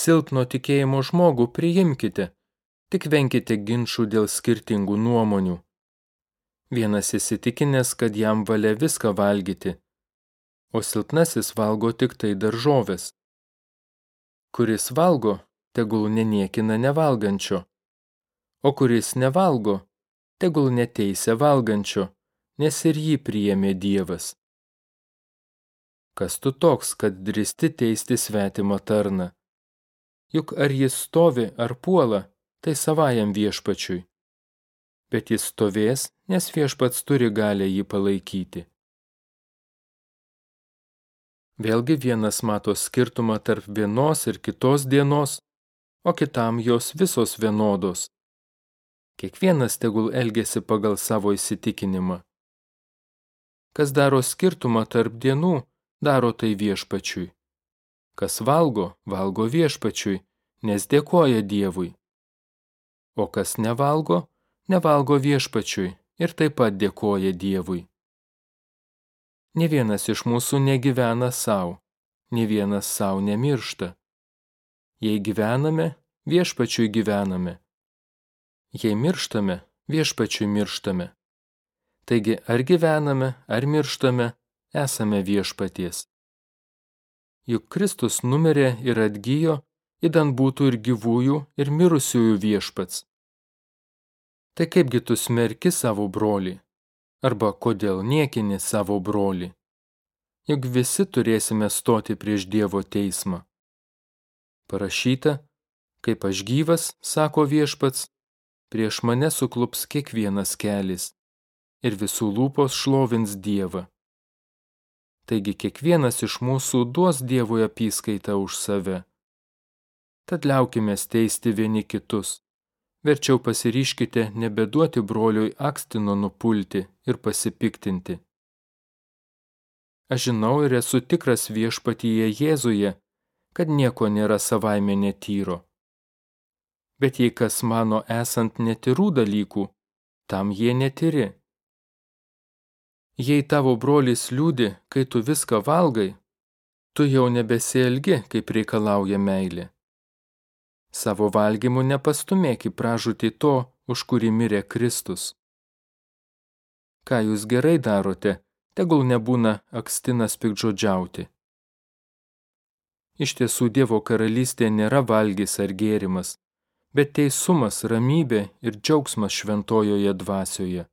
silpno tikėjimo žmogų priimkite, tik venkite ginčių dėl skirtingų nuomonių. Vienas įsitikinęs, kad jam valia viską valgyti, o silpnasis valgo tik tai daržovės. Kuris valgo, tegul neniekina nevalgančio, o kuris nevalgo, tegul neteisia valgančio, nes ir jį priėmė Dievas. Kas tu toks, kad dristi teisti svetimą tarną? Juk ar jis stovi ar puola, tai savajam viešpačiui. Bet jis stovės, nes viešpats turi galę jį palaikyti. Vėlgi vienas mato skirtumą tarp vienos ir kitos dienos, o kitam jos visos vienodos. Kiekvienas tegul elgesi pagal savo įsitikinimą. Kas daro skirtumą tarp dienų, daro tai viešpačiui. Kas valgo, valgo viešpačiui, nes dėkoja Dievui. O kas nevalgo, nevalgo viešpačiui ir taip pat dėkoja Dievui. Ne vienas iš mūsų negyvena savo, ne vienas savo nemiršta. Jei gyvename, viešpačiui gyvename. Jei mirštame, viešpačiui mirštame. Taigi ar gyvename, ar mirštame, esame viešpaties. Juk Kristus numirė ir atgyjo, įdant būtų ir gyvųjų, ir mirusiųjų viešpats. Tai kaipgi tu smerki savo brolį? Arba kodėl niekini savo brolį? Juk visi turėsime stoti prieš Dievo teismą. Parašyta, kaip aš gyvas, sako viešpats, prieš mane suklups kiekvienas kelias ir visų lūpos šlovins Dievą. Taigi kiekvienas iš mūsų duos Dievui apyskaitą už save tad liaukime teisti vieni kitus. Verčiau pasiryškite nebeduoti broliui akstino nupulti ir pasipiktinti. Aš žinau ir esu tikras viešpatyje Jėzuje, kad nieko nėra savaime netyro. Bet jei kas mano esant netirų dalykų, tam jie netiri. Jei tavo brolis liūdi, kai tu viską valgai, tu jau nebesielgi, kaip reikalauja meilė. Savo valgymu nepastumėk į pražūtį to, už kurį mirė Kristus. Ką jūs gerai darote, tegul nebūna akstinas pikdžodžiauti. Iš tiesų Dievo karalystė nėra valgys ar gėrimas, bet teisumas, ramybė ir džiaugsmas šventojoje dvasioje.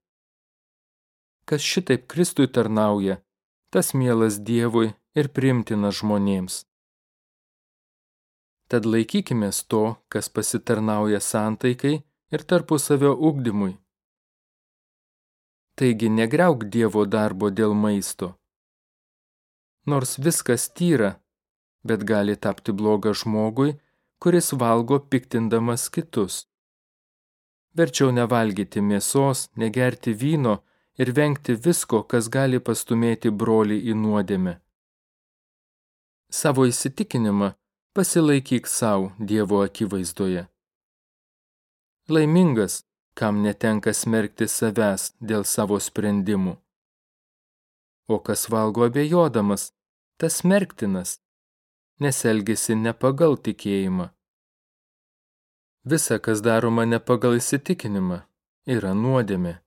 Kas šitaip Kristui tarnauja, tas mielas Dievui ir primtinas žmonėms. Tad laikykimės to, kas pasitarnauja santaikai ir tarpusavio ugdymui. Taigi negriauk Dievo darbo dėl maisto. Nors viskas tyra, bet gali tapti bloga žmogui, kuris valgo piktindamas kitus. Verčiau nevalgyti mėsos, negerti vyno ir vengti visko, kas gali pastumėti brolį į nuodėmę. Savo įsitikinimą pasilaikyk savo Dievo akivaizdoje. Laimingas, kam netenka smerkti savęs dėl savo sprendimų. O kas valgo abejodamas, tas smerktinas, nes elgesi ne pagal tikėjimą. Visa, kas daroma ne pagal įsitikinimą, yra nuodėmė.